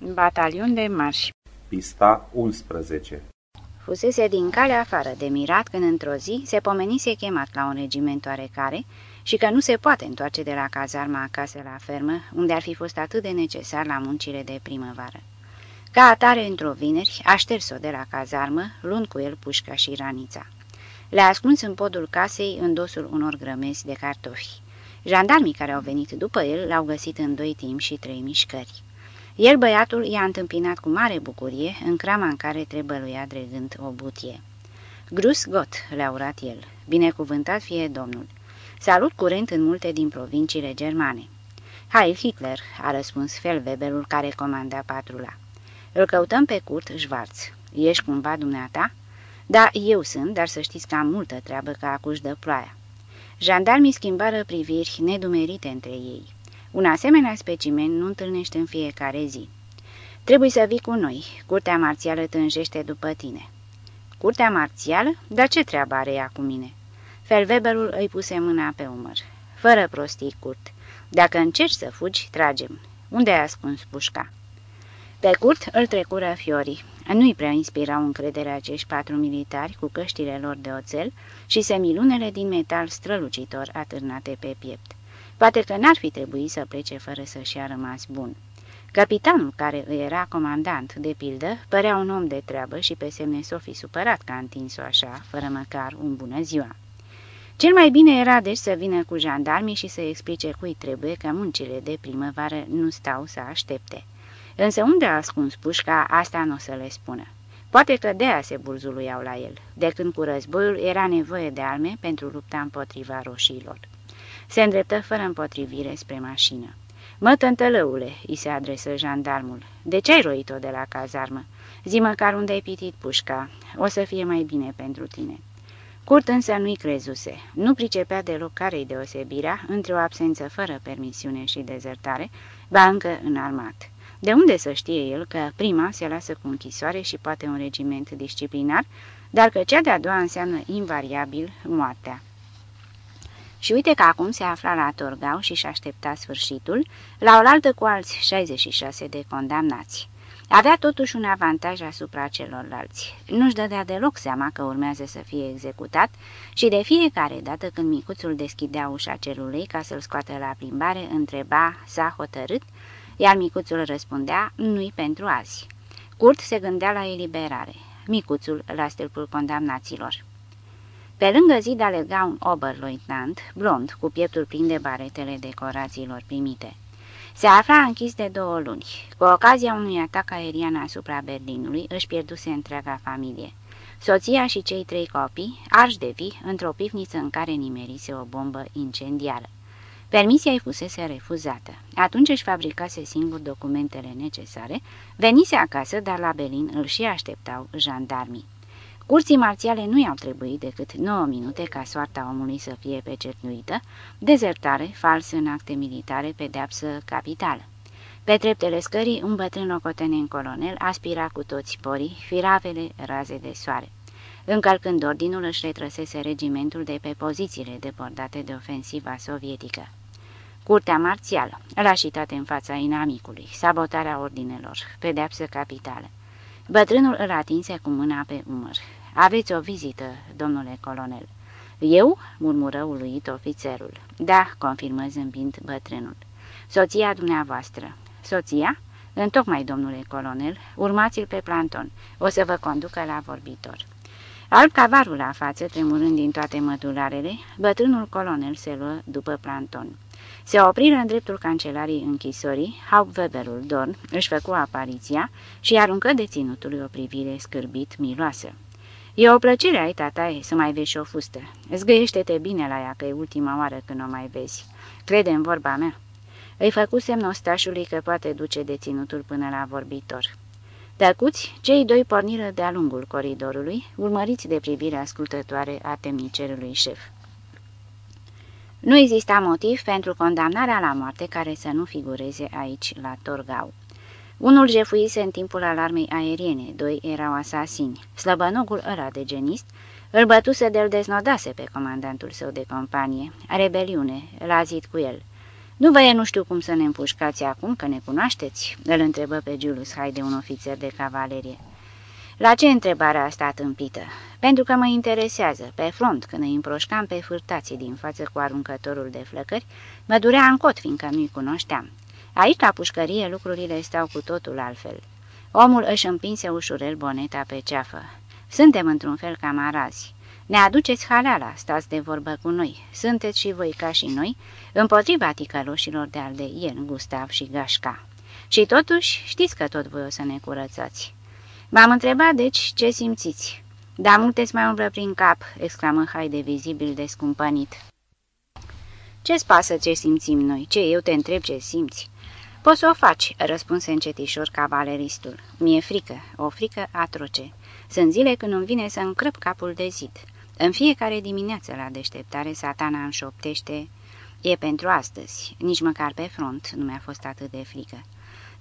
Batalion de marș Pista 11 Fusese din cale afară de mirat când într-o zi se pomenise chemat la un regiment oarecare și că nu se poate întoarce de la cazarma acasă la fermă, unde ar fi fost atât de necesar la muncile de primăvară. Ca atare, într-o vineri, a șters-o de la cazarmă, luând cu el pușca și ranița. Le-a ascuns în podul casei în dosul unor grămezi de cartofi. Jandarmii care au venit după el l-au găsit în doi timp și trei mișcări. El, băiatul, i-a întâmpinat cu mare bucurie în crama în care trebăluia dregând o butie. Grus got, le-a urat el, binecuvântat fie Domnul. Salut curent în multe din provinciile germane. Heil Hitler, a răspuns Felwebelul care comanda patrula. Îl căutăm pe Kurt Schwarz. Ești cumva dumneata? Da, eu sunt, dar să știți că am multă treabă ca acuși de ploaia. Jandarmii schimbară priviri nedumerite între ei. Un asemenea specimen nu întâlnește în fiecare zi. Trebuie să vii cu noi. Curtea marțială tânjește după tine. Curtea marțială? Dar ce treabă are ea cu mine? Felweberul îi puse mâna pe umăr. Fără prostii, Curt. Dacă încerci să fugi, tragem. Unde ai ascuns pușca? Pe Curt îl trecură fiorii. Nu-i prea inspirau încredere acești patru militari cu căștile lor de oțel și semilunele din metal strălucitor atârnate pe piept. Poate că n-ar fi trebuit să plece fără să-și a rămas bun. Capitanul, care îi era comandant, de pildă, părea un om de treabă și pe semne s-o fi supărat că a întins-o așa, fără măcar un bună ziua. Cel mai bine era deci să vină cu jandarmii și să explice cui trebuie că muncile de primăvară nu stau să aștepte. Însă unde a ascuns pușca, asta nu o să le spună. Poate că de aia se burzuluiau la el. De când cu războiul era nevoie de arme pentru lupta împotriva roșiilor. Se îndreptă fără împotrivire spre mașină. Mă, tântălăule, îi se adresă jandarmul, de ce ai roit-o de la cazarmă? Zi măcar unde ai pitit pușca, o să fie mai bine pentru tine. Curt însă nu-i crezuse. Nu pricepea deloc care-i deosebirea între o absență fără permisiune și dezertare, ba încă înarmat. De unde să știe el că prima se lasă cu închisoare și poate un regiment disciplinar, dar că cea de-a doua înseamnă invariabil moartea. Și uite că acum se afla la Torgau și-și aștepta sfârșitul, la oaltă cu alți 66 de condamnați. Avea totuși un avantaj asupra celorlalți. Nu-și dădea deloc seama că urmează să fie executat și de fiecare dată când micuțul deschidea ușa celulei ca să-l scoată la plimbare, întreba, s-a hotărât, iar micuțul răspundea, nu-i pentru azi. Curt se gândea la eliberare, micuțul la stâlpul condamnaților. Pe lângă zid alerga un oberleutnant, blond, cu pieptul plin de baretele decorațiilor primite. Se afla închis de două luni. Cu ocazia unui atac aerian asupra Berlinului, își pierduse întreaga familie. Soția și cei trei copii, arși de vii, într-o pivniță în care nimerise o bombă incendiară. Permisia îi fusese refuzată. Atunci își fabricase singur documentele necesare, venise acasă, dar la Berlin îl și așteptau jandarmii. Curții marțiale nu i-au trebuit decât 9 minute ca soarta omului să fie pecetluită, dezertare, fals în acte militare, pedeapsă capitală. Pe treptele scării, un bătrân locotenent colonel aspira cu toți porii, firavele, raze de soare. Încălcând ordinul, își retrăsese regimentul de pe pozițiile depordate de ofensiva sovietică. Curtea marțială, lașitate în fața inamicului, sabotarea ordinelor, pedeapsă capitală. Bătrânul îl atinse cu mâna pe umăr. Aveți o vizită, domnule colonel." Eu?" murmură uluit ofițerul. Da," confirmă zâmbind bătrânul. Soția dumneavoastră." Soția?" Întocmai, domnule colonel, urmați-l pe planton. O să vă conducă la vorbitor." Alb cavarul la față, tremurând din toate mădularele, bătrânul colonel se luă după planton. Se opriră în dreptul cancelarii închisorii, Hauptweberul Dorn își făcu apariția și aruncă deținutului o privire scârbit miloasă. E o plăcere ai tataie să mai vezi și o fustă. Zgăiește-te bine la ea, că e ultima oară când o mai vezi. Crede în vorba mea." Îi făcu semn ostașului că poate duce deținutul până la vorbitor. Tăcuți, cei doi porniră de-a lungul coridorului, urmăriți de privire ascultătoare a temnicerului șef. Nu exista motiv pentru condamnarea la moarte care să nu figureze aici, la Torgau. Unul jefuise în timpul alarmei aeriene, doi erau asasini. Slăbănogul ăla de genist îl bătuse de-l deznodase pe comandantul său de companie. Rebeliune, l-a zis cu el. Nu vă e nu știu cum să ne împușcați acum, că ne cunoașteți?" îl întrebă pe Julius Haide, un ofițer de cavalerie. La ce întrebarea asta tâmpită? Pentru că mă interesează. Pe front, când îi împroșcam pe fârtații din față cu aruncătorul de flăcări, mă durea în cot, fiindcă nu-i cunoșteam. Aici, la pușcărie, lucrurile stau cu totul altfel. Omul își împinse ușurel boneta pe ceafă. Suntem într-un fel camarazi. Ne aduceți haleala, stați de vorbă cu noi. Sunteți și voi ca și noi, împotriva ticăloșilor de al de Ien, Gustav și Gașca. Și totuși știți că tot voi o să ne curățați. M-am întrebat, deci, ce simțiți? Da, multe mai umblă prin cap, exclamă Haide vizibil descumpănit. Ce-ți pasă ce simțim noi? Ce, eu te întreb ce simți? Poți să o faci, răspunse încetișor cavaleristul. Mi-e frică, o frică atroce. Sunt zile când îmi vine să încrăp capul de zid. În fiecare dimineață la deșteptare satana îmi șoptește E pentru astăzi, nici măcar pe front nu mi-a fost atât de frică.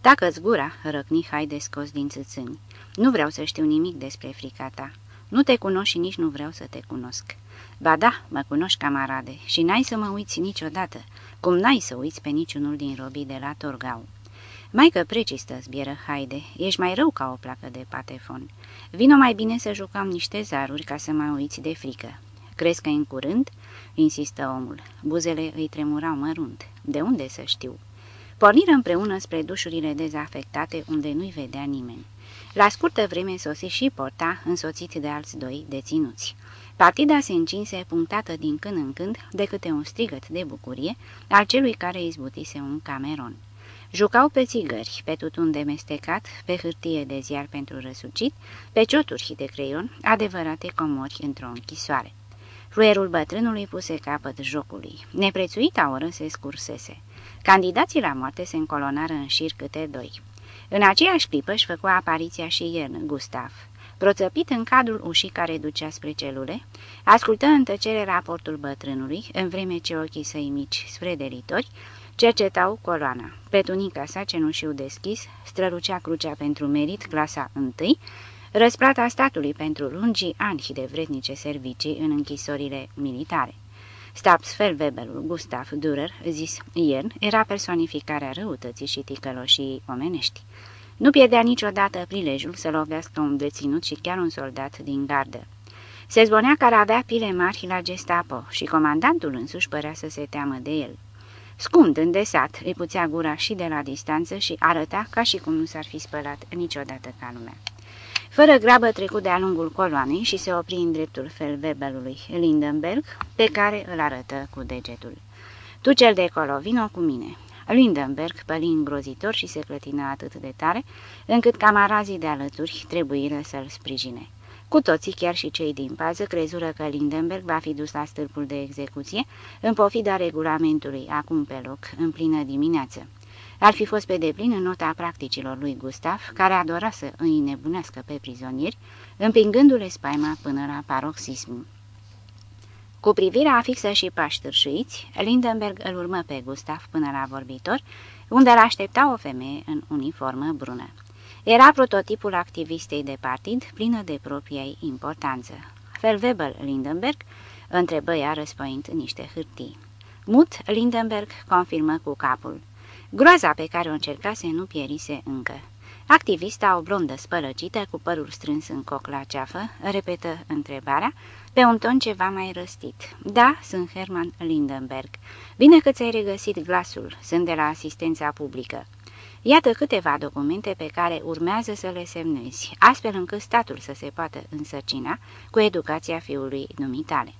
Dacă-ți gura, răcni de scos din țâțâni. Nu vreau să știu nimic despre frica ta. Nu te cunosc și nici nu vreau să te cunosc. Ba da, mă cunoști, camarade, și n-ai să mă uiți niciodată, cum n-ai să uiți pe niciunul din robii de la Torgau. Maică precistă, zbieră Haide, ești mai rău ca o placă de patefon. Vino mai bine să jucăm niște zaruri ca să mă uiți de frică. Crezi că în curând?" insistă omul. Buzele îi tremurau mărunt. De unde să știu?" Porniră împreună spre dușurile dezafectate unde nu-i vedea nimeni. La scurtă vreme sosi și porta, însoțit de alți doi deținuți. Partida se încinse punctată din când în când de câte un strigăt de bucurie al celui care izbutise un cameron. Jucau pe țigări, pe tutun de mestecat, pe hârtie de ziar pentru răsucit, pe cioturi de creion, adevărate comori într-o închisoare. Fluierul bătrânului puse capăt jocului. Neprețuita oră se scursese. Candidații la moarte se încolonară în șir câte doi. În aceeași clipă își făcu apariția și Iern, Gustav. Proțăpit în cadrul ușii care ducea spre celule, ascultă în tăcere raportul bătrânului, în vreme ce ochii săi mici, sfrederitori, cercetau coloana. Pe tunica sa cenușiu deschis, strălucea crucea pentru merit, clasa întâi, răsplata statului pentru lungii ani de vrednice servicii în închisorile militare. Stabsfeldwebelul Gustav Dürer, zis Iern, era personificarea răutății și ticăloșii omenești. Nu pierdea niciodată prilejul să lovească un deținut și chiar un soldat din gardă. Se zvonea că avea pile mari la gestapo și comandantul însuși părea să se teamă de el. Scund, îndesat, îi puțea gura și de la distanță și arăta ca și cum nu s-ar fi spălat niciodată ca lumea. Fără grabă trecut de-a lungul coloanei și se opri în dreptul felvebelului Lindenberg, pe care îl arătă cu degetul. Tu cel de acolo, vino cu mine." Lindenberg păli îngrozitor și se clătină atât de tare, încât camarazii de alături trebuiră să-l sprijine. Cu toții, chiar și cei din pază, crezură că Lindenberg va fi dus la stâlpul de execuție, în pofida regulamentului, acum pe loc, în plină dimineață. Ar fi fost pe deplin în nota practicilor lui Gustav, care adora să îi nebunească pe prizonieri, împingându-le spaima până la paroxism. Cu privirea fixă și pași târșuiți, Lindenberg îl urmă pe Gustav până la vorbitor, unde îl aștepta o femeie în uniformă brună. Era prototipul activistei de partid, plină de propriei importanță. Felwebel Lindenberg întrebă ea răspăind niște hârtii. Mut Lindenberg confirmă cu capul. Groaza pe care o încercase nu pierise încă. Activista, o blondă spălăcită, cu părul strâns în coc la ceafă, repetă întrebarea, pe un ton ceva mai răstit. Da, sunt Herman Lindenberg. Bine că ți-ai regăsit glasul, sunt de la asistența publică. Iată câteva documente pe care urmează să le semnezi, astfel încât statul să se poată însărcina cu educația fiului dumitale.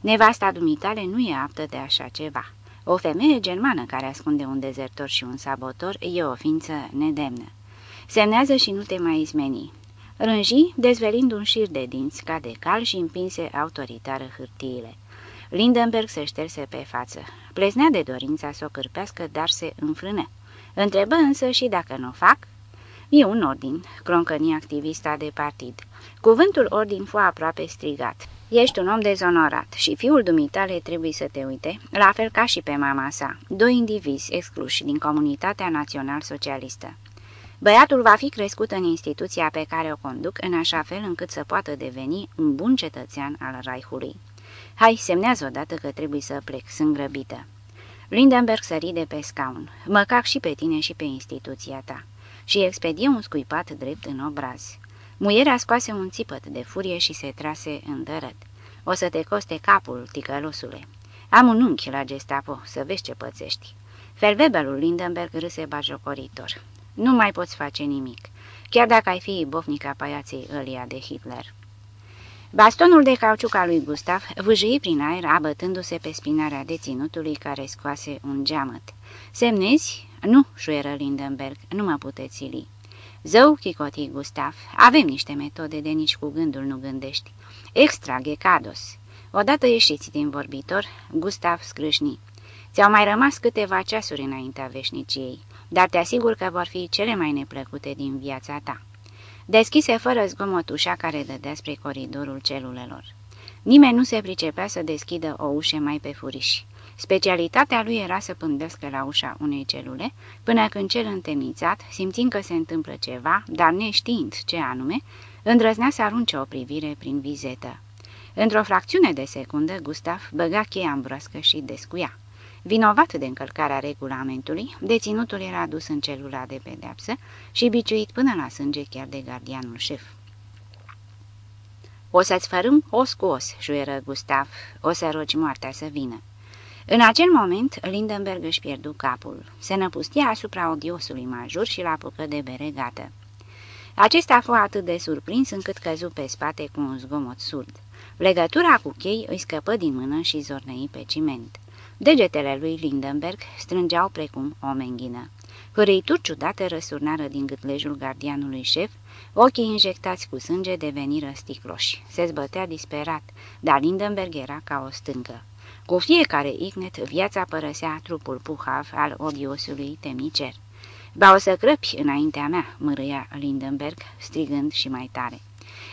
Nevasta dumitale nu e aptă de așa ceva. O femeie germană care ascunde un dezertor și un sabotor e o ființă nedemnă. Semnează și nu te mai izmeni. Rânji, dezvelind un șir de dinți ca de cal și împinse autoritară hârtiile. Lindenberg se șterse pe față. Pleznea de dorința să o cârpească, dar se înfrâne. Întrebă însă și dacă nu o fac. E un ordin, croncăni activista de partid. Cuvântul ordin fu aproape strigat. Ești un om dezonorat și fiul dumitale trebuie să te uite, la fel ca și pe mama sa, doi indivizi excluși din comunitatea național-socialistă. Băiatul va fi crescut în instituția pe care o conduc, în așa fel încât să poată deveni un bun cetățean al Raihului. Hai, semnează odată că trebuie să plec, sunt grăbită. Lindenberg sări de pe scaun. Mă cac și pe tine și pe instituția ta. Și expedie un scuipat drept în obraz. Muierea scoase un țipăt de furie și se trase în dărăt. O să te coste capul, ticălosule. Am un unchi la gestapo, să vezi ce pățești. Felvebelul Lindenberg râse bajocoritor. Nu mai poți face nimic, chiar dacă ai fi bofnica paiaței ălia de Hitler. Bastonul de cauciuc al lui Gustav vâjâi prin aer, abătându-se pe spinarea deținutului care scoase un geamăt. Semnezi? Nu, șuieră Lindenberg, nu mă puteți sili. Zău, chicotii Gustav, avem niște metode de nici cu gândul nu gândești. Extra gecados. Odată ieșiți din vorbitor, Gustav scrâșni. Ți-au mai rămas câteva ceasuri înaintea veșniciei, dar te asigur că vor fi cele mai neplăcute din viața ta. Deschise fără zgomot ușa care dădea spre coridorul celulelor. Nimeni nu se pricepea să deschidă o ușă mai pe furiș. Specialitatea lui era să pândească la ușa unei celule, până când cel întemnițat, simțind că se întâmplă ceva, dar neștiind ce anume, îndrăznea să arunce o privire prin vizetă. Într-o fracțiune de secundă, Gustav băga cheia în broască și descuia. Vinovat de încălcarea regulamentului, deținutul era dus în celula de pedeapsă și biciuit până la sânge chiar de gardianul șef. O să-ți fărâm os cu os, șuieră Gustav, o să rogi moartea să vină. În acel moment, Lindenberg își pierdu capul. Se năpustia asupra odiosului major și la apucă de bere gata. Acesta fu atât de surprins încât căzu pe spate cu un zgomot surd. Legătura cu chei îi scăpă din mână și zornăi pe ciment. Degetele lui Lindenberg strângeau precum o menghină. Hârâituri ciudate răsurnară din gâtlejul gardianului șef, ochii injectați cu sânge deveniră sticloși. Se zbătea disperat, dar Lindenberg era ca o stâncă. Cu fiecare ignet, viața părăsea trupul puhav al odiosului temicer. Ba o să crăpi înaintea mea, mărâia Lindenberg, strigând și mai tare.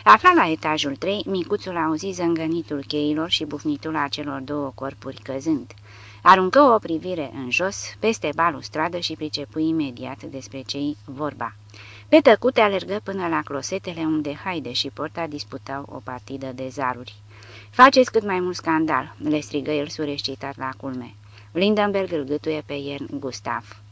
Afla la etajul 3, micuțul auzi zângănitul cheilor și bufnitul acelor două corpuri căzând. Aruncă o privire în jos, peste balustradă și pricepui imediat despre cei vorba. Pe tăcute alergă până la closetele unde Haide și Porta disputau o partidă de zaruri. Faceți cât mai mult scandal," le strigă el surescitat la culme. Lindenberg îl gâtuie pe Iern Gustav.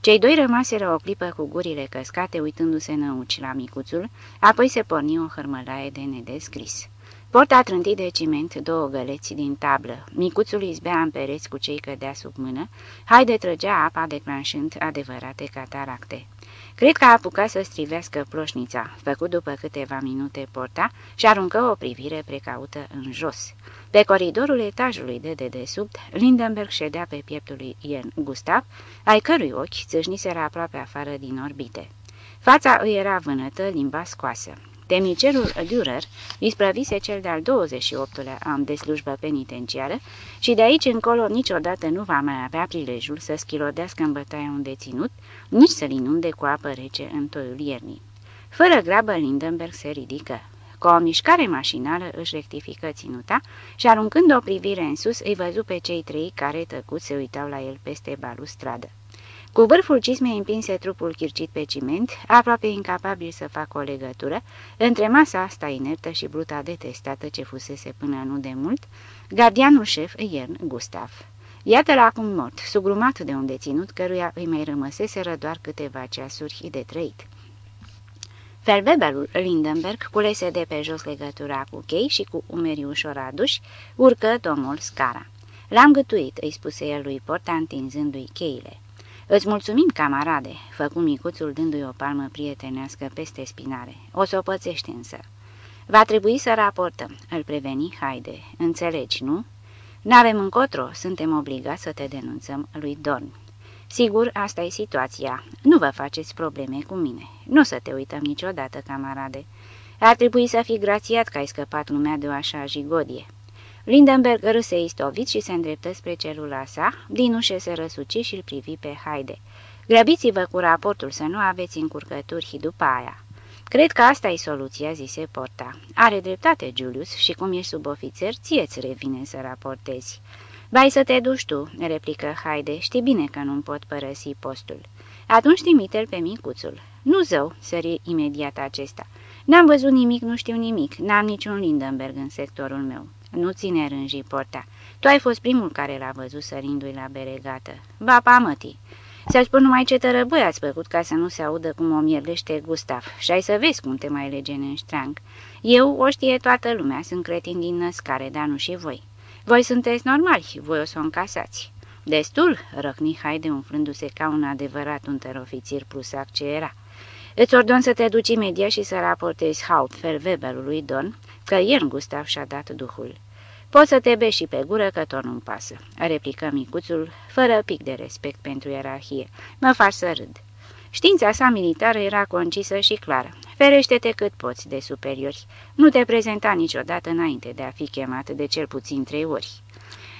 Cei doi rămaseră o clipă cu gurile căscate, uitându-se năuci la micuțul, apoi se porni o hărmălaie de nedescris. Porta trântit de ciment două găleți din tablă. Micuțul izbea în pereți cu cei cădea sub mână. Haide trăgea apa declanșând adevărate cataracte. Cred că a apucat să strivească ploșnița, făcut după câteva minute porta și aruncă o privire precaută în jos. Pe coridorul etajului de dedesubt, Lindenberg ședea pe pieptul lui Ian Gustav, ai cărui ochi țâșniseră aproape afară din orbite. Fața îi era vânătă, limba scoasă. Temnicerul Dürer isprăvise cel de-al 28-lea an de slujbă penitenciară și de aici încolo niciodată nu va mai avea prilejul să schilodească în bătaia un deținut, nici să-l inunde cu apă rece în toiul iernii. Fără grabă, Lindenberg se ridică. Cu o mișcare mașinală își rectifică ținuta și aruncând o privire în sus, îi văzu pe cei trei care tăcut se uitau la el peste balustradă. Cu vârful cismei împinse trupul chircit pe ciment, aproape incapabil să facă o legătură, între masa asta inertă și bruta detestată ce fusese până nu de mult, gardianul șef Iern Gustav. Iată-l acum mort, sugrumat de un deținut căruia îi mai rămăseseră doar câteva ceasuri de trăit. Felbebelul Lindenberg culese de pe jos legătura cu chei și cu umerii ușor aduși, urcă domnul scara. L-am gătuit, îi spuse el lui Porta întinzându-i cheile. Îți mulțumim, camarade," făcu micuțul dându-i o palmă prietenească peste spinare. O să o pățești însă." Va trebui să raportăm," îl preveni Haide. Înțelegi, nu?" N-avem încotro, suntem obligați să te denunțăm lui Dorn." Sigur, asta e situația. Nu vă faceți probleme cu mine. Nu o să te uităm niciodată, camarade. Ar trebui să fii grațiat că ai scăpat lumea de o așa jigodie." Lindenberg râse istovit și se îndreptă spre celula sa, din ușe se răsuci și îl privi pe Haide. Grăbiți-vă cu raportul să nu aveți încurcături după aia. Cred că asta e soluția, zise Porta. Are dreptate, Julius, și cum ești subofițer, ție-ți revine să raportezi. Vai să te duci tu, replică Haide, știi bine că nu pot părăsi postul. Atunci trimite-l pe micuțul. Nu zău, sări imediat acesta. N-am văzut nimic, nu știu nimic, n-am niciun Lindenberg în sectorul meu. Nu ține rânji porta. Tu ai fost primul care l-a văzut sărindu-i la beregată. Ba, pamătii. Să-ți spun numai ce tărăbăi ați făcut ca să nu se audă cum o mierlește Gustav și ai să vezi cum te mai lege în ștrang. Eu o știe toată lumea, sunt cretin din născare, dar nu și voi. Voi sunteți normali, voi o să o încasați. Destul, răcni Haide umflându-se ca un adevărat unterofițir prusac ce era. Îți ordon să te duci imediat și să raportezi Hauptfel Weberului Don că ieri Gustav și-a dat duhul. Poți să te beși și pe gură că tot nu-mi pasă, replică micuțul, fără pic de respect pentru ierarhie. Mă faci să râd. Știința sa militară era concisă și clară. Ferește-te cât poți de superiori. Nu te prezenta niciodată înainte de a fi chemat de cel puțin trei ori.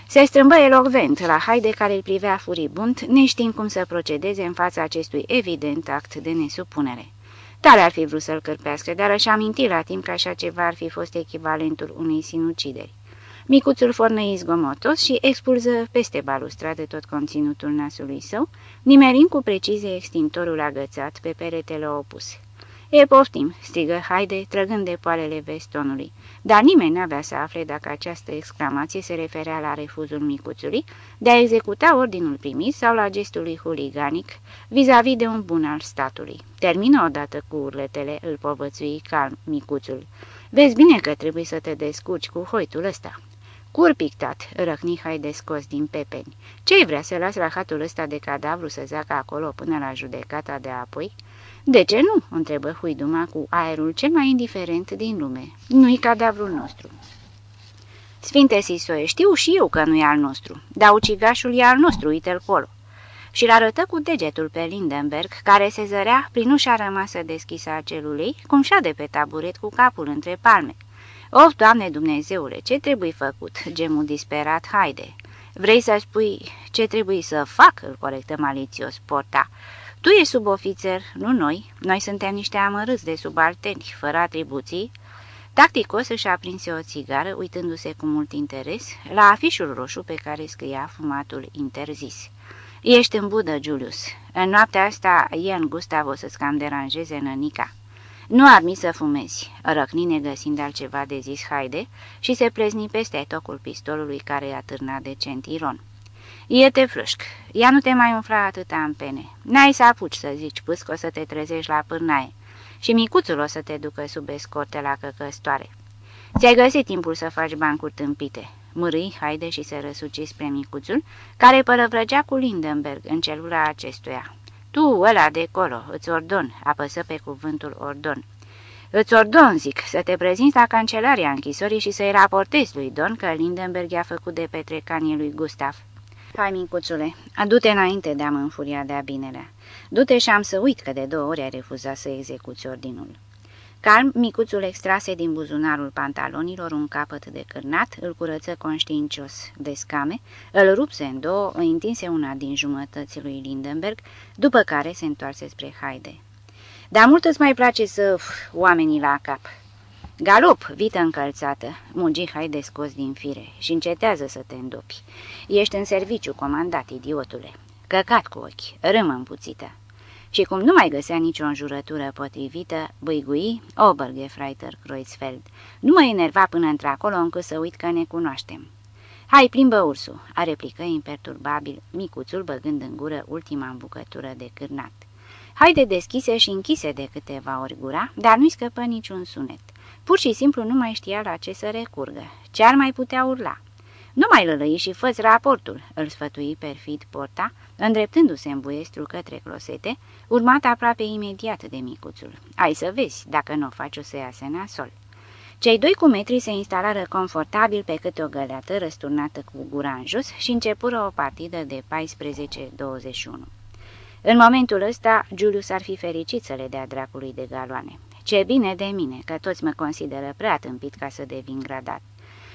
Se strâmbă elocvent la haide care îl privea furibund, neștiind cum să procedeze în fața acestui evident act de nesupunere. Tare ar fi vrut să-l cârpească, dar își aminti la timp că așa ceva ar fi fost echivalentul unei sinucideri. Micuțul fornăi zgomotos și expulză peste balustradă tot conținutul nasului său, nimerind cu precizie extintorul agățat pe peretele opus. E poftim!" strigă Haide, trăgând de poalele vestonului, dar nimeni n-avea să afle dacă această exclamație se referea la refuzul micuțului de a executa ordinul primit sau la gestul lui huliganic vis-a-vis -vis de un bun al statului. Termină odată cu urletele, îl povățui calm micuțul. Vezi bine că trebuie să te descurci cu hoitul ăsta." Cur pictat, răcni Haide scos din pepeni. Ce-i vrea să las rahatul ăsta de cadavru să zacă acolo până la judecata de apoi?" De ce nu?" întrebă Huiduma cu aerul cel mai indiferent din lume. Nu-i cadavrul nostru." Sfinte Sisoie, știu și eu că nu e al nostru, dar ucigașul e al nostru, uite-l colo." Și-l arătă cu degetul pe Lindenberg, care se zărea prin ușa rămasă deschisă a celulei, cum de pe taburet cu capul între palme. Of, Doamne Dumnezeule, ce trebuie făcut?" gemu disperat, haide." Vrei să spui ce trebuie să fac?" îl corectă malițios porta. Tu ești subofițer, nu noi. Noi suntem niște amărâți de subalterni, fără atribuții." Tacticos își aprinse o țigară, uitându-se cu mult interes la afișul roșu pe care scria fumatul interzis. Ești în budă, Julius. În noaptea asta, Ian Gustav o să-ți cam deranjeze nănica." Nu admis să fumezi," răcni negăsind altceva de zis haide și se plezni peste tocul pistolului care i-a târnat de centiron. E te frâșc, ea nu te mai umfla atâta în pene. N-ai să apuci să zici pâsc, o să te trezești la pârnaie și micuțul o să te ducă sub escorte la căcăstoare. Ți-ai găsit timpul să faci bancuri tâmpite." Mârâi, haide și se răsuci spre micuțul, care părăvrăgea cu Lindenberg în celula acestuia. Tu, ăla de colo, îți ordon, apăsă pe cuvântul ordon. Îți ordon, zic, să te prezinți la cancelaria închisorii și să-i raportezi lui Don că Lindenberg i-a făcut de petrecanie lui Gustav. Hai, micuțule, adu-te înainte de a mă înfuria de-a binelea. Du-te și am să uit că de două ori ai refuzat să execuți ordinul. Calm, micuțul extrase din buzunarul pantalonilor un capăt de cârnat, îl curăță conștiincios de scame, îl rupse în două, îi întinse una din jumătății lui Lindenberg, după care se întoarse spre Haide. Dar mult îți mai place să uf, oamenii la cap. Galop, vită încălțată, mugi Haide scos din fire și încetează să te îndopi. Ești în serviciu, comandat, idiotule. Căcat cu ochi, râmă împuțită și cum nu mai găsea nicio înjurătură potrivită, băigui Obergefreiter Kreuzfeld. Nu mă enerva până într-acolo încât să uit că ne cunoaștem. Hai, plimbă ursul, a replică imperturbabil, micuțul băgând în gură ultima bucătură de cârnat. Haide deschise și închise de câteva ori gura, dar nu-i scăpă niciun sunet. Pur și simplu nu mai știa la ce să recurgă. Ce ar mai putea urla? Nu mai lălăi și fă raportul, îl sfătui perfid porta, îndreptându-se în buestru către closete, urmat aproape imediat de micuțul. Ai să vezi, dacă nu o faci o să iasă nasol. Cei doi cu metri se instalară confortabil pe câte o găleată răsturnată cu gura în jos și începură o partidă de 14-21. În momentul ăsta, Julius ar fi fericit să le dea dracului de galoane. Ce bine de mine, că toți mă consideră prea tâmpit ca să devin gradat.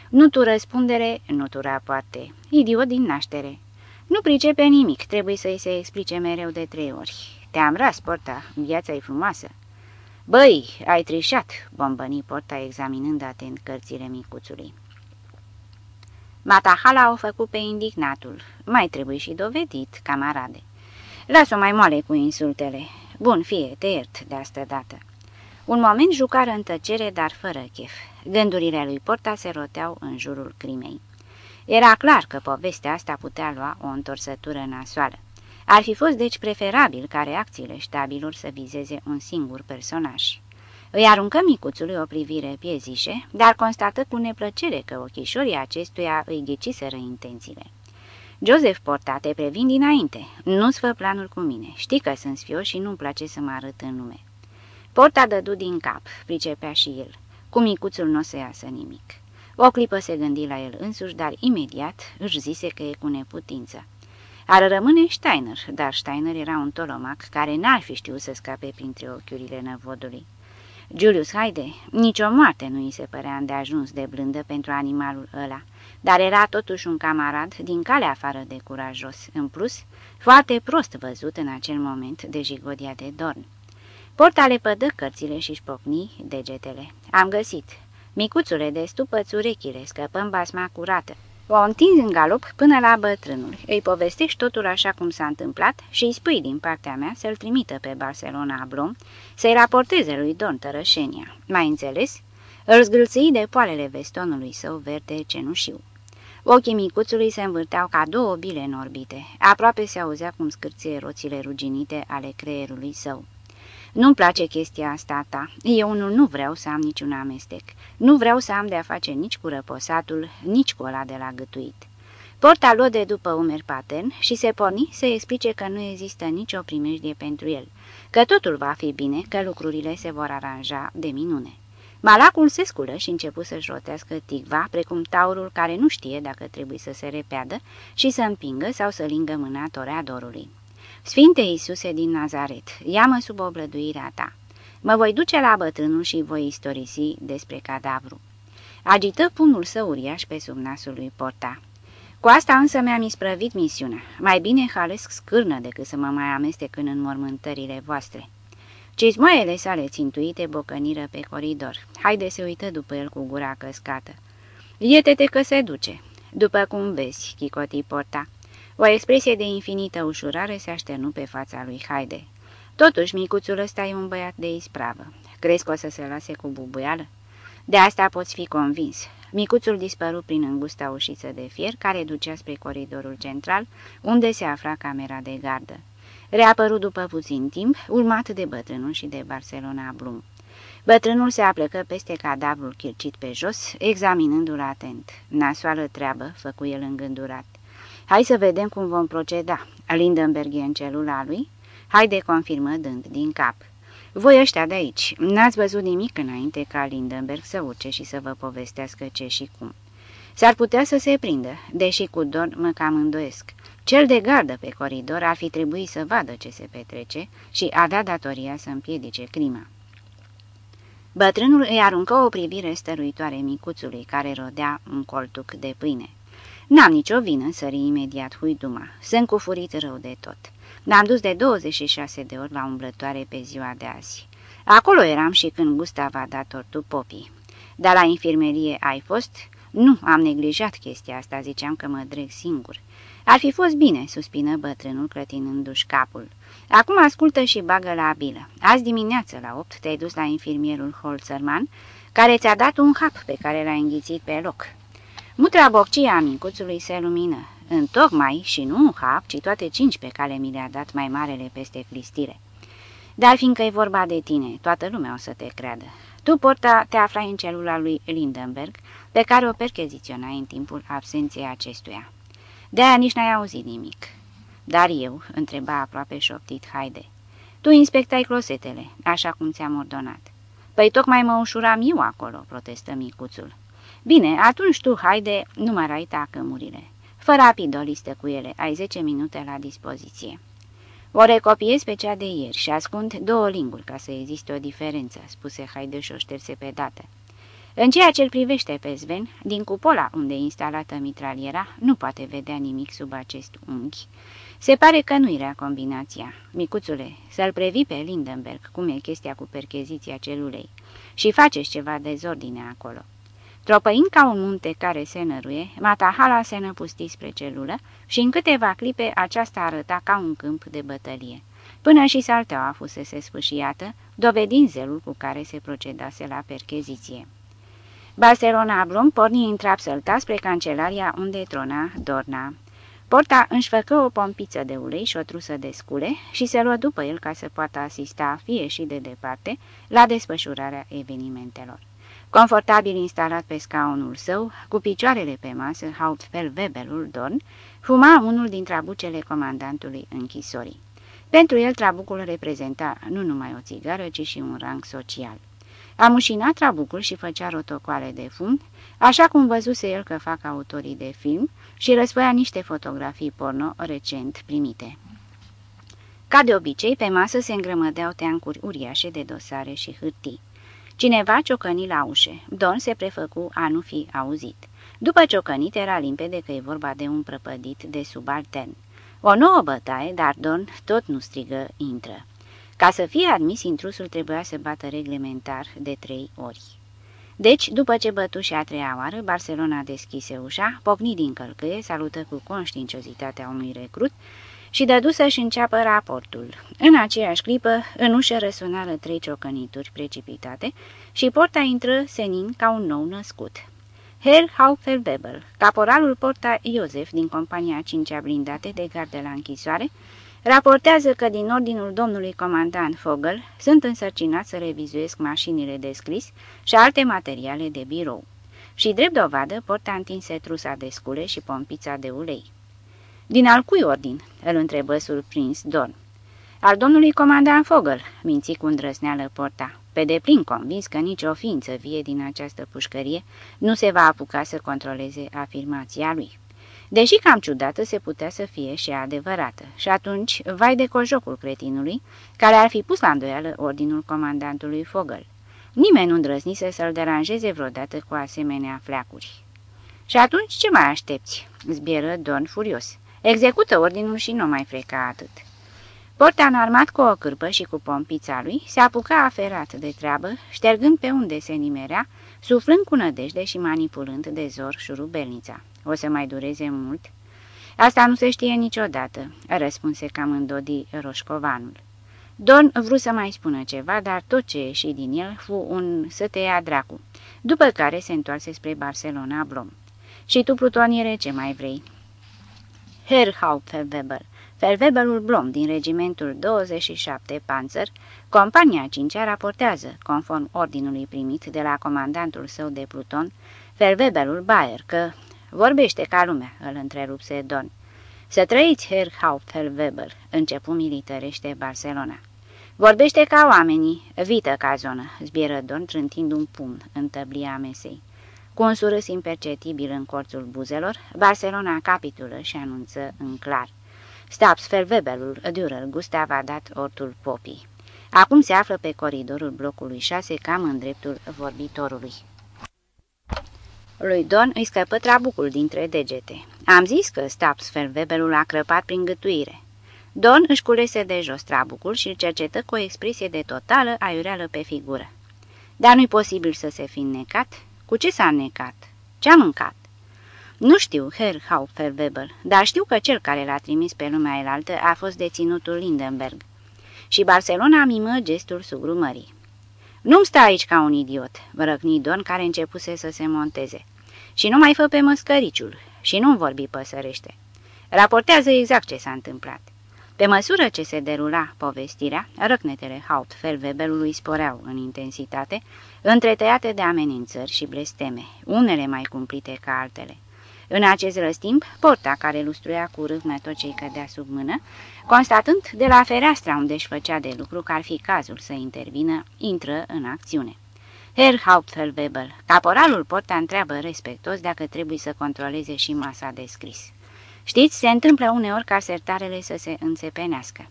Nu tu răspundere, nu tu rapoarte. Idiot din naștere. Nu pricepe nimic, trebuie să-i se explice mereu de trei ori. Te-am ras, Porta, viața e frumoasă. Băi, ai trișat, bombăni Porta examinând atent cărțile micuțului. Matahala au făcut pe indignatul. Mai trebuie și dovedit, camarade. Las-o mai moale cu insultele. Bun, fie, te iert de asta dată. Un moment jucară în tăcere, dar fără chef. Gândurile lui Porta se roteau în jurul crimei. Era clar că povestea asta putea lua o întorsătură nasoală. Ar fi fost deci preferabil ca reacțiile ștabilor să vizeze un singur personaj. Îi aruncă micuțului o privire piezișe, dar constată cu neplăcere că ochișorii acestuia îi ghiciseră intențiile. Joseph Porta, te previn dinainte. Nu-ți fă planul cu mine. Știi că sunt sfios și nu-mi place să mă arăt în lume. Porta dădu din cap, pricepea și el. Cu micuțul nu o să iasă nimic. O clipă se gândi la el însuși, dar imediat își zise că e cu neputință. Ar rămâne Steiner, dar Steiner era un tolomac care n-ar fi știut să scape printre ochiurile năvodului. Julius Haide, nicio moarte nu îi se părea îndeajuns de blândă pentru animalul ăla, dar era totuși un camarad din calea afară de curajos, în plus, foarte prost văzut în acel moment de jigodia de dorn. Porta le pădă cărțile și-și pocni degetele. Am găsit. Micuțule de stupăți urechile, scăpăm basma curată. O întins în galop până la bătrânul. Îi povestești totul așa cum s-a întâmplat și îi spui din partea mea să-l trimită pe Barcelona Blom, să-i raporteze lui Don Tărășenia. Mai înțeles? Îl zgâlții de poalele vestonului său verde cenușiu. Ochii micuțului se învârteau ca două bile în orbite. Aproape se auzea cum scârție roțile ruginite ale creierului său. Nu-mi place chestia asta ta. Eu unul nu vreau să am niciun amestec. Nu vreau să am de-a face nici cu răposatul, nici cu ăla de la gătuit. Porta luă de după umeri patern și se porni să explice că nu există nicio primejdie pentru el, că totul va fi bine, că lucrurile se vor aranja de minune. Malacul se sculă și începu să-și rotească tigva, precum taurul care nu știe dacă trebuie să se repeadă și să împingă sau să lingă mâna toreadorului. Sfinte Iisuse din Nazaret, ia-mă sub oblăduirea ta. Mă voi duce la bătrânul și voi istorisi despre cadavru. Agită pumnul său uriaș pe sub nasul lui Porta. Cu asta însă mi-am isprăvit misiunea. Mai bine halesc scârnă decât să mă mai amestec în înmormântările voastre. Cizmoaiele sale țintuite bocăniră pe coridor. Haide să uită după el cu gura căscată. Iete-te că se duce. După cum vezi, chicotii Porta. O expresie de infinită ușurare se așternu pe fața lui Haide. Totuși, micuțul ăsta e un băiat de ispravă. Crezi că o să se lase cu bubuială? De asta poți fi convins. Micuțul dispăru prin îngusta ușiță de fier care ducea spre coridorul central, unde se afla camera de gardă. Reapărut după puțin timp, urmat de bătrânul și de Barcelona Blum. Bătrânul se aplecă peste cadavrul chircit pe jos, examinându-l atent. Nasoală treabă, făcu el îngândurat. Hai să vedem cum vom proceda. Lindenberg e în celula lui? Haide, confirmă dând din cap. Voi ăștia de aici, n-ați văzut nimic înainte ca Lindenberg să urce și să vă povestească ce și cum. S-ar putea să se prindă, deși cu dor mă cam îndoiesc. Cel de gardă pe coridor ar fi trebuit să vadă ce se petrece și avea datoria să împiedice crima. Bătrânul îi aruncă o privire stăruitoare micuțului care rodea un coltuc de pâine. N-am nicio vină, sări imediat huiduma. Sunt cufurit rău de tot. L-am dus de 26 de ori la umblătoare pe ziua de azi. Acolo eram și când Gustav a dat tortul popii. Dar la infirmerie ai fost? Nu, am neglijat chestia asta, ziceam că mă dreg singur. Ar fi fost bine, suspină bătrânul clătinându-și capul. Acum ascultă și bagă la bilă. Azi dimineață la 8 te-ai dus la infirmierul Holzerman, care ți-a dat un hap pe care l-a înghițit pe loc. Mutra boccia a micuțului se lumină. Întocmai și nu un hap, ci toate cinci pe care mi le-a dat mai marele peste clistire. Dar fiindcă e vorba de tine, toată lumea o să te creadă. Tu, Porta, te aflai în celula lui Lindenberg, pe care o percheziționai în timpul absenței acestuia. De-aia nici n-ai auzit nimic. Dar eu, întreba aproape șoptit Haide, tu inspectai closetele, așa cum ți-am ordonat. Păi tocmai mă ușuram eu acolo, protestă micuțul. Bine, atunci tu, haide, numărai tacămurile. Fă rapid o listă cu ele, ai 10 minute la dispoziție. O recopiez pe cea de ieri și ascund două linguri ca să existe o diferență, spuse Haideș și o șterse pe dată. În ceea ce îl privește pe Sven, din cupola unde e instalată mitraliera, nu poate vedea nimic sub acest unghi. Se pare că nu era combinația. Micuțule, să-l previ pe Lindenberg cum e chestia cu percheziția celulei și faceți ceva dezordine acolo. Tropăind ca un munte care se năruie, Matahala se năpusti spre celulă și în câteva clipe aceasta arăta ca un câmp de bătălie. până și salteaua fusese sfâșiată, dovedind zelul cu care se procedase la percheziție. Barcelona Blum porni în trap sălta spre cancelaria unde trona Dorna. Porta își făcă o pompiță de ulei și o trusă de scule și se luă după el ca să poată asista, fie și de departe, la desfășurarea evenimentelor. Confortabil instalat pe scaunul său, cu picioarele pe masă, Hauptfel Weberul Dorn, fuma unul din trabucele comandantului închisorii. Pentru el trabucul reprezenta nu numai o țigară, ci și un rang social. Amușina trabucul și făcea rotocoale de fum, așa cum văzuse el că fac autorii de film și răspăia niște fotografii porno recent primite. Ca de obicei, pe masă se îngrămădeau teancuri uriașe de dosare și hârtii. Cineva ciocăni la ușe. Don se prefăcu a nu fi auzit. După ciocănit era limpede că e vorba de un prăpădit de subaltern. O nouă bătaie, dar Don tot nu strigă, intră. Ca să fie admis, intrusul trebuia să bată reglementar de trei ori. Deci, după ce bătu și a treia oară, Barcelona deschise ușa, pocni din călcâie, salută cu conștiinciozitatea unui recrut și dădu să-și înceapă raportul. În aceeași clipă, în ușă răsunară trei ciocănituri precipitate și porta intră senin ca un nou născut. Herr Hauptfeldwebel, caporalul porta Iosef din compania 5 blindate de gardă la închisoare, raportează că din ordinul domnului comandant Fogel sunt însărcinați să revizuiesc mașinile de scris și alte materiale de birou. Și drept dovadă, porta întinse trusa de scule și pompița de ulei. Din al cui ordin?" îl întrebă surprins Dorn. Al domnului comandant Fogel," minți cu îndrăsneală porta, pe deplin convins că nicio ființă vie din această pușcărie nu se va apuca să controleze afirmația lui. Deși cam ciudată, se putea să fie și adevărată. Și atunci, vai de cojocul cretinului, care ar fi pus la îndoială ordinul comandantului Fogel. Nimeni nu îndrăznise să-l deranjeze vreodată cu asemenea fleacuri. Și atunci ce mai aștepți?" zbieră Don furios. Execută ordinul și nu mai freca atât. Porta înarmat cu o cârpă și cu pompița lui, se apuca aferat de treabă, ștergând pe unde se nimerea, suflând cu nădejde și manipulând de zor șurubelnița. O să mai dureze mult?" Asta nu se știe niciodată," răspunse cam îndodi Roșcovanul. Don vrut să mai spună ceva, dar tot ce ieși din el fu un să te ia dracu, după care se întoarse spre Barcelona Blom. Și tu, plutoniere, ce mai vrei?" Herr Hauptfeldwebel, Felweberul Blom din regimentul 27 Panzer, compania 5 raportează, conform ordinului primit de la comandantul său de pluton, Felweberul Bayer, că vorbește ca lumea, îl întrerupse Don. Să trăiți, Herr Hauptfeldwebel, începu militărește Barcelona. Vorbește ca oamenii, vită ca zonă, zbieră Don trântind un pumn în tăblia mesei. Cu un surâs imperceptibil în corțul buzelor, Barcelona capitulă și anunță în clar. Stabsfeldwebelul Dürer Gustav a dat ortul popii. Acum se află pe coridorul blocului 6, cam în dreptul vorbitorului. Lui Don îi scăpă trabucul dintre degete. Am zis că Stabsfeldwebelul a crăpat prin gătuire. Don își culese de jos trabucul și îl cercetă cu o expresie de totală aiureală pe figură. Dar nu-i posibil să se fi înnecat? Cu ce s-a înnecat? Ce-a mâncat? Nu știu, Herr Hauptfeldwebel, dar știu că cel care l-a trimis pe lumea elaltă a fost deținutul Lindenberg. Și Barcelona mimă gestul sugrumării. Nu-mi sta aici ca un idiot, răcni Don care începuse să se monteze. Și nu mai fă pe măscăriciul și nu-mi vorbi păsărește. Raportează exact ce s-a întâmplat. Pe măsură ce se derula povestirea, răcnetele Hauptfeldwebelului sporeau în intensitate, întretăiate de amenințări și blesteme, unele mai cumplite ca altele. În acest răstimp, porta care lustruia cu râvnă tot ce-i cădea sub mână, constatând de la fereastra unde își făcea de lucru că ar fi cazul să intervină, intră în acțiune. Herr Hauptfeldwebel, caporalul porta întreabă respectos dacă trebuie să controleze și masa de scris. Știți, se întâmplă uneori ca sertarele să se înțepenească.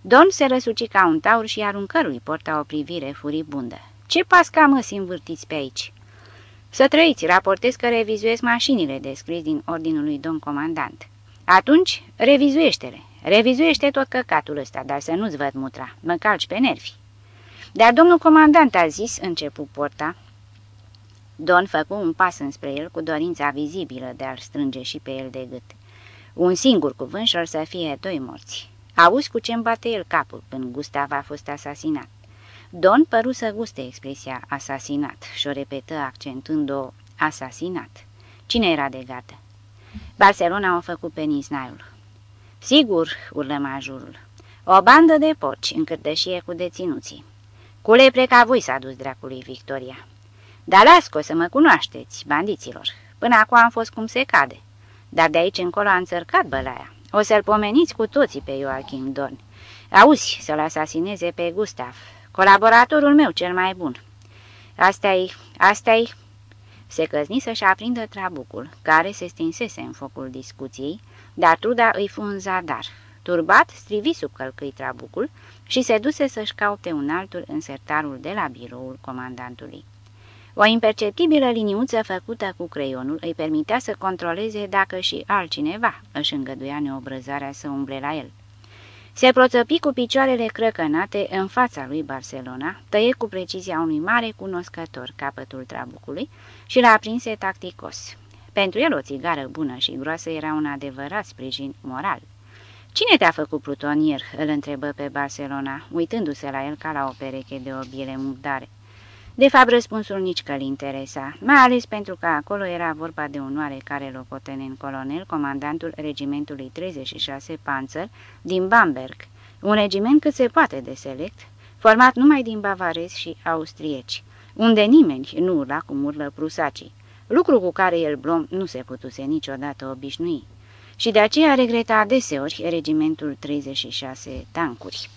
Don se răsuci ca un taur și aruncă lui porta o privire furibundă. Ce pasca mă învârtiți pe aici?" Să trăiți, raportez că revizuiesc mașinile de scris din ordinul lui domn comandant. Atunci, revizuiește-le. Revizuiește tot căcatul ăsta, dar să nu-ți văd mutra. Mă calci pe nervi. Dar domnul comandant a zis, începu porta. Don făcu un pas înspre el cu dorința vizibilă de a-l strânge și pe el de gât. Un singur cuvânt și să fie doi morți. Auzi cu ce-mi bate el capul când Gustav a fost asasinat. Don păru să guste expresia asasinat și o repetă accentând-o asasinat. Cine era de gardă? Barcelona a făcut pe Nisnaiul. Sigur, urlă majorul. O bandă de porci în cârtășie cu deținuții. Cu lepre ca voi s-a dus dracului Victoria. Dar las o să mă cunoașteți, bandiților. Până acum am fost cum se cade. Dar de aici încolo a înțărcat bălaia. O să-l pomeniți cu toții pe Joachim Dorn. Auzi să-l asasineze pe Gustav, colaboratorul meu cel mai bun. Asta-i, asta-i... Se căzni să-și aprindă trabucul, care se stinsese în focul discuției, dar truda îi fu un zadar. Turbat, strivi sub călcâi trabucul și se duse să-și caute un altul în sertarul de la biroul comandantului. O imperceptibilă liniuță făcută cu creionul îi permitea să controleze dacă și altcineva își îngăduia neobrăzarea să umble la el. Se proțăpi cu picioarele crăcănate în fața lui Barcelona, tăie cu precizia unui mare cunoscător capătul trabucului și l-a aprinse tacticos. Pentru el o țigară bună și groasă era un adevărat sprijin moral. Cine te-a făcut plutonier?" îl întrebă pe Barcelona, uitându-se la el ca la o pereche de obiele murdare. De fapt, răspunsul nici că-l interesa, mai ales pentru că acolo era vorba de un oarecare locotenent colonel, comandantul regimentului 36 Panzer din Bamberg, un regiment cât se poate de select, format numai din bavarezi și austrieci, unde nimeni nu urla cum urlă prusacii, lucru cu care el Blom nu se putuse niciodată obișnui. Și de aceea regreta adeseori regimentul 36 tancuri.